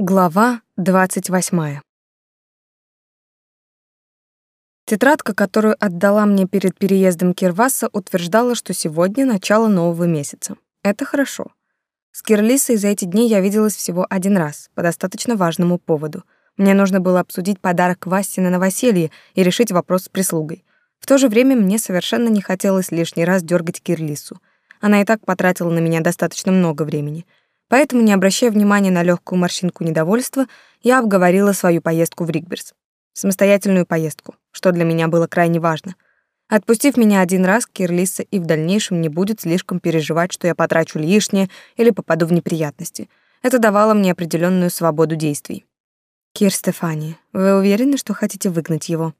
Глава 28. Тетрадка, которую отдала мне перед переездом Кирваса, утверждала, что сегодня начало нового месяца. Это хорошо. С Кирлисой за эти дни я виделась всего один раз, по достаточно важному поводу. Мне нужно было обсудить подарок Васе на новоселье и решить вопрос с прислугой. В то же время мне совершенно не хотелось лишний раз дергать Кирлису. Она и так потратила на меня достаточно много времени — Поэтому, не обращая внимания на легкую морщинку недовольства, я обговорила свою поездку в Ригберс. Самостоятельную поездку, что для меня было крайне важно. Отпустив меня один раз, Кирлиса и в дальнейшем не будет слишком переживать, что я потрачу лишнее или попаду в неприятности. Это давало мне определенную свободу действий. Кир Стефани, вы уверены, что хотите выгнать его?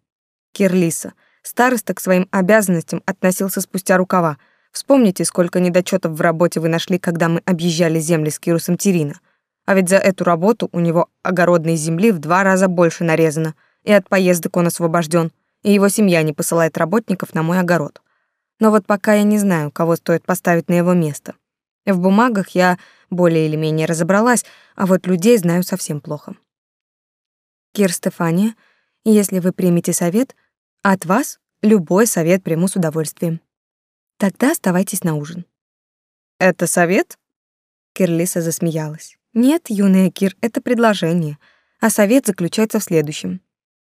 Кирлиса, староста к своим обязанностям относился спустя рукава, Вспомните, сколько недочетов в работе вы нашли, когда мы объезжали земли с Кирусом Терина. А ведь за эту работу у него огородной земли в два раза больше нарезано, и от поездок он освобожден, и его семья не посылает работников на мой огород. Но вот пока я не знаю, кого стоит поставить на его место. В бумагах я более или менее разобралась, а вот людей знаю совсем плохо. Кир Стефания, если вы примете совет, от вас любой совет приму с удовольствием. Тогда оставайтесь на ужин. Это совет? Кирлиса засмеялась. Нет, юная Кир, это предложение, а совет заключается в следующем.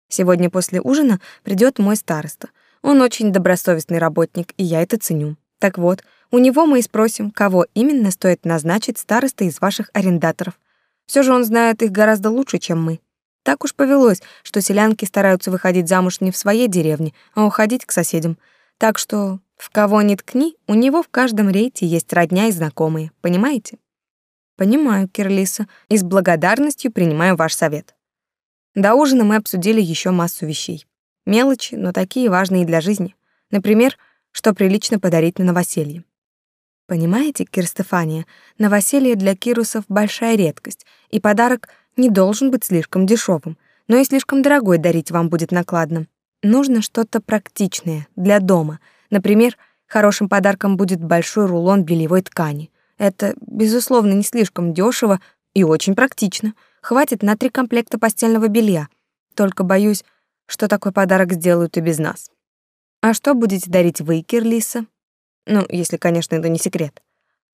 Сегодня после ужина придет мой староста. Он очень добросовестный работник, и я это ценю. Так вот, у него мы и спросим, кого именно стоит назначить старостой из ваших арендаторов. Все же он знает их гораздо лучше, чем мы. Так уж повелось, что селянки стараются выходить замуж не в своей деревне, а уходить к соседям. Так что в кого ни ткни, у него в каждом рейте есть родня и знакомые, понимаете? Понимаю, Кирлиса, и с благодарностью принимаю ваш совет. До ужина мы обсудили еще массу вещей. Мелочи, но такие важные для жизни. Например, что прилично подарить на новоселье. Понимаете, Кир Стефания, новоселье для кирусов большая редкость, и подарок не должен быть слишком дешевым, но и слишком дорогой дарить вам будет накладно. Нужно что-то практичное, для дома — Например, хорошим подарком будет большой рулон бельевой ткани. Это, безусловно, не слишком дешево и очень практично. Хватит на три комплекта постельного белья. Только боюсь, что такой подарок сделают и без нас. А что будете дарить вы, Кирлиса? Ну, если, конечно, это не секрет.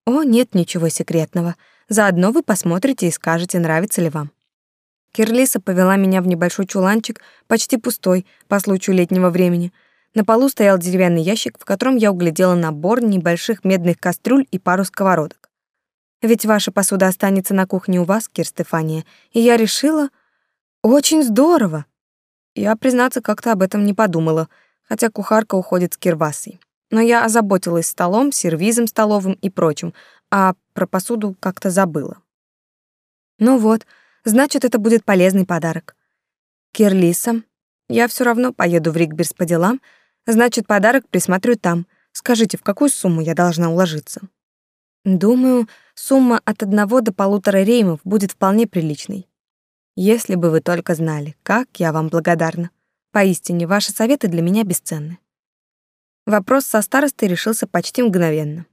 О, нет ничего секретного. Заодно вы посмотрите и скажете, нравится ли вам. Кирлиса повела меня в небольшой чуланчик, почти пустой, по случаю летнего времени — на полу стоял деревянный ящик, в котором я углядела набор небольших медных кастрюль и пару сковородок. Ведь ваша посуда останется на кухне у вас, Кир Стефания, и я решила... Очень здорово! Я, признаться, как-то об этом не подумала, хотя кухарка уходит с кирвасой. Но я озаботилась столом, сервизом столовым и прочим, а про посуду как-то забыла. Ну вот, значит, это будет полезный подарок. Кирлиса, я все равно поеду в Ригберс по делам, Значит, подарок присмотрю там. Скажите, в какую сумму я должна уложиться? Думаю, сумма от одного до полутора реймов будет вполне приличной. Если бы вы только знали, как я вам благодарна. Поистине, ваши советы для меня бесценны. Вопрос со старостой решился почти мгновенно.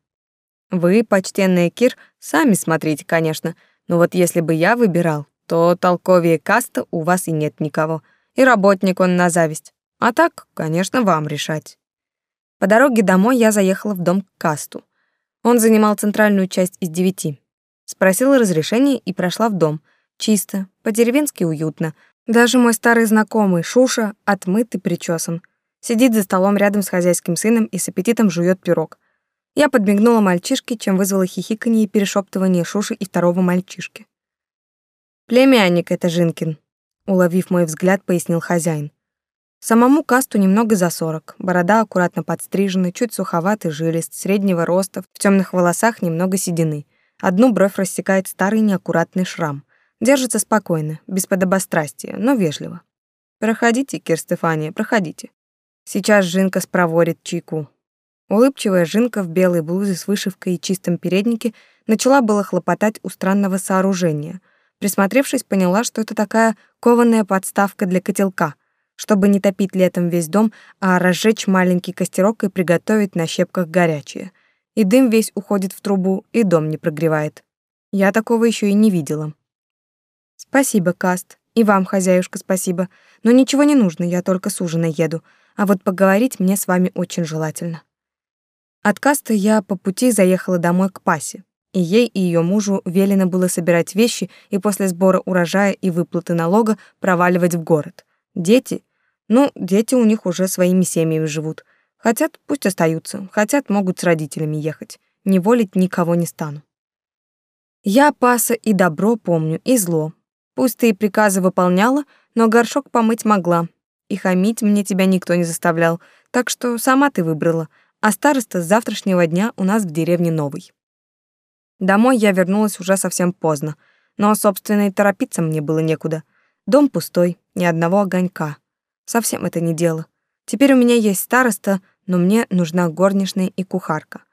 Вы, почтенный Кир, сами смотрите, конечно, но вот если бы я выбирал, то толковее каста у вас и нет никого, и работник он на зависть. А так, конечно, вам решать. По дороге домой я заехала в дом к Касту. Он занимал центральную часть из девяти. Спросила разрешения и прошла в дом. Чисто, по-деревенски уютно. Даже мой старый знакомый Шуша отмыт и причесан. Сидит за столом рядом с хозяйским сыном и с аппетитом жует пирог. Я подмигнула мальчишке, чем вызвала хихиканье и перешептывание Шуши и второго мальчишки. «Племянник это Жинкин», — уловив мой взгляд, пояснил хозяин. Самому касту немного за сорок, борода аккуратно подстрижена, чуть суховатый жилист, среднего роста, в темных волосах немного седины. Одну бровь рассекает старый неаккуратный шрам. Держится спокойно, без подобострастия, но вежливо. «Проходите, Кир Стефания, проходите. Сейчас Жинка спроворит чайку». Улыбчивая Жинка в белой блузе с вышивкой и чистом переднике начала было хлопотать у странного сооружения. Присмотревшись, поняла, что это такая кованая подставка для котелка — чтобы не топить летом весь дом, а разжечь маленький костерок и приготовить на щепках горячее. И дым весь уходит в трубу, и дом не прогревает. Я такого еще и не видела. Спасибо, Каст. И вам, хозяюшка, спасибо. Но ничего не нужно, я только с ужина еду. А вот поговорить мне с вами очень желательно. От Каста я по пути заехала домой к Пасе. И ей и ее мужу велено было собирать вещи и после сбора урожая и выплаты налога проваливать в город. Дети? Ну, дети у них уже своими семьями живут. Хотят, пусть остаются. Хотят, могут с родителями ехать. Не волить никого не стану. Я Паса и добро помню, и зло. Пусть ты и приказы выполняла, но горшок помыть могла. И хамить мне тебя никто не заставлял, так что сама ты выбрала. А староста с завтрашнего дня у нас в деревне новый. Домой я вернулась уже совсем поздно, но, собственно, и торопиться мне было некуда. Дом пустой, ни одного огонька. Совсем это не дело. Теперь у меня есть староста, но мне нужна горничная и кухарка.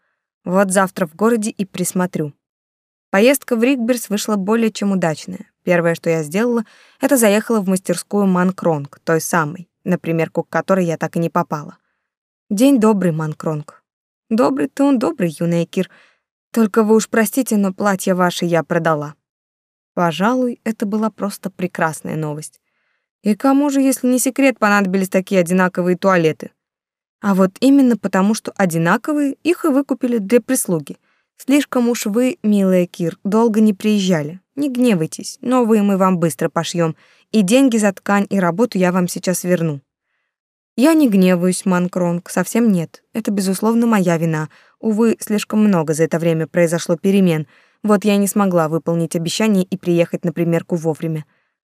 Вот завтра в городе и присмотрю. Поездка в Ригберс вышла более чем удачная. Первое, что я сделала, это заехала в мастерскую Манкронг, той самой, на примерку к которой я так и не попала. День добрый, Манкронг. Добрый-то он добрый, юный Кир, только вы уж простите, но платье ваше я продала. Пожалуй, это была просто прекрасная новость. И кому же, если не секрет, понадобились такие одинаковые туалеты? А вот именно потому, что одинаковые, их и выкупили для прислуги. Слишком уж вы, милая Кир, долго не приезжали. Не гневайтесь, новые мы вам быстро пошьем, и деньги за ткань и работу я вам сейчас верну. Я не гневаюсь, Манкронг, совсем нет. Это, безусловно, моя вина. Увы, слишком много за это время произошло перемен. Вот я не смогла выполнить обещание и приехать на примерку вовремя.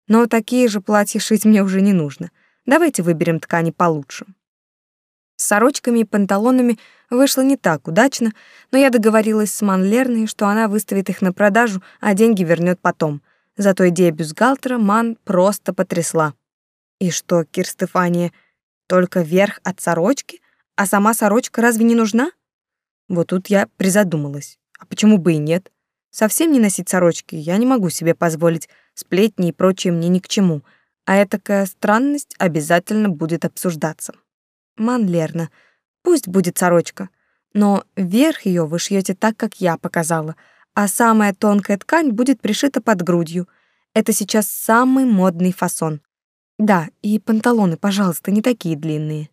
Но такие же платья шить мне уже не нужно. Давайте выберем ткани получше. С сорочками и панталонами вышло не так удачно, но я договорилась с Манлерной, что она выставит их на продажу, а деньги вернет потом. Зато идея бюстгальтера Ман просто потрясла. И что, Кир Стефания, только верх от сорочки? А сама сорочка разве не нужна? Вот тут я призадумалась. А почему бы и нет? Совсем не носить сорочки я не могу себе позволить. Сплетни и прочее мне ни к чему. А этакая странность обязательно будет обсуждаться. Манлерна, пусть будет сорочка, но верх ее вы шьете так, как я показала, а самая тонкая ткань будет пришита под грудью. Это сейчас самый модный фасон. Да, и панталоны, пожалуйста, не такие длинные.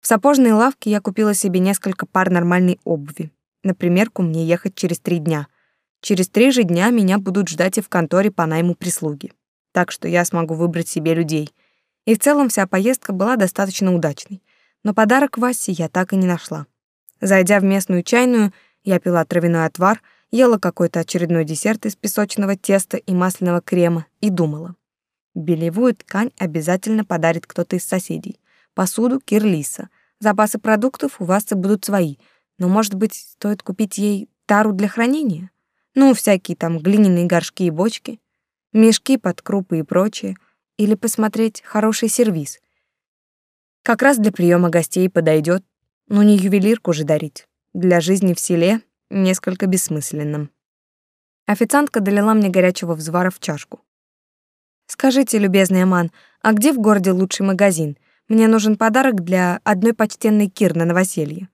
В сапожной лавке я купила себе несколько пар нормальной обуви. На примерку мне ехать через три дня. Через три же дня меня будут ждать и в конторе по найму прислуги. Так что я смогу выбрать себе людей. И в целом вся поездка была достаточно удачной. Но подарок Васе я так и не нашла. Зайдя в местную чайную, я пила травяной отвар, ела какой-то очередной десерт из песочного теста и масляного крема и думала. Белевую ткань обязательно подарит кто-то из соседей. Посуду — Кирлиса. Запасы продуктов у вас будут свои. Но, может быть, стоит купить ей тару для хранения? Ну, всякие там глиняные горшки и бочки, мешки под крупы и прочее. Или посмотреть хороший сервиз. Как раз для приема гостей подойдет. Но не ювелирку же дарить. Для жизни в селе несколько бессмысленным. Официантка долила мне горячего взвара в чашку. Скажите, любезный Аман, а где в городе лучший магазин? Мне нужен подарок для одной почтенной Кир на новоселье.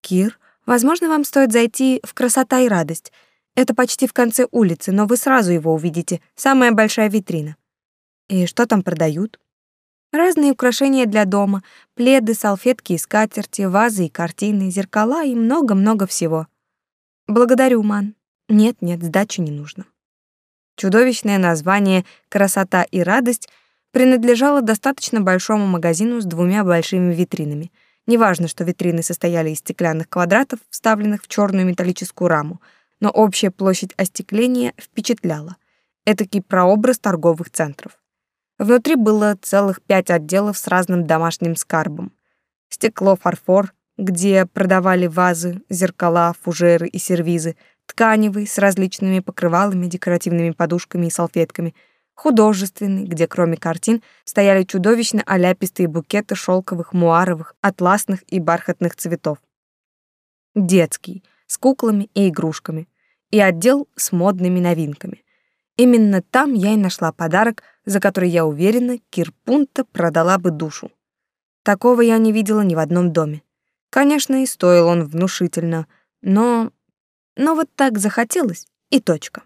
Кир, возможно, вам стоит зайти в Красота и радость. Это почти в конце улицы, но вы сразу его увидите. Самая большая витрина. И что там продают? Разные украшения для дома, пледы, салфетки и скатерти, вазы и картины, зеркала и много-много всего. Благодарю, Ман. Нет-нет, сдачи не нужно. Чудовищное название «Красота и радость» принадлежало достаточно большому магазину с двумя большими витринами. Неважно, что витрины состояли из стеклянных квадратов, вставленных в черную металлическую раму, но общая площадь остекления впечатляла. Этакий прообраз торговых центров. Внутри было целых пять отделов с разным домашним скарбом. Стекло, фарфор, где продавали вазы, зеркала, фужеры и сервизы, тканевый с различными покрывалами, декоративными подушками и салфетками, художественный, где кроме картин стояли чудовищно оляпистые букеты шелковых, муаровых, атласных и бархатных цветов. Детский, с куклами и игрушками, и отдел с модными новинками. Именно там я и нашла подарок, за который, я уверена, Кирпунта продала бы душу. Такого я не видела ни в одном доме. Конечно, и стоил он внушительно, но но вот так захотелось, и точка.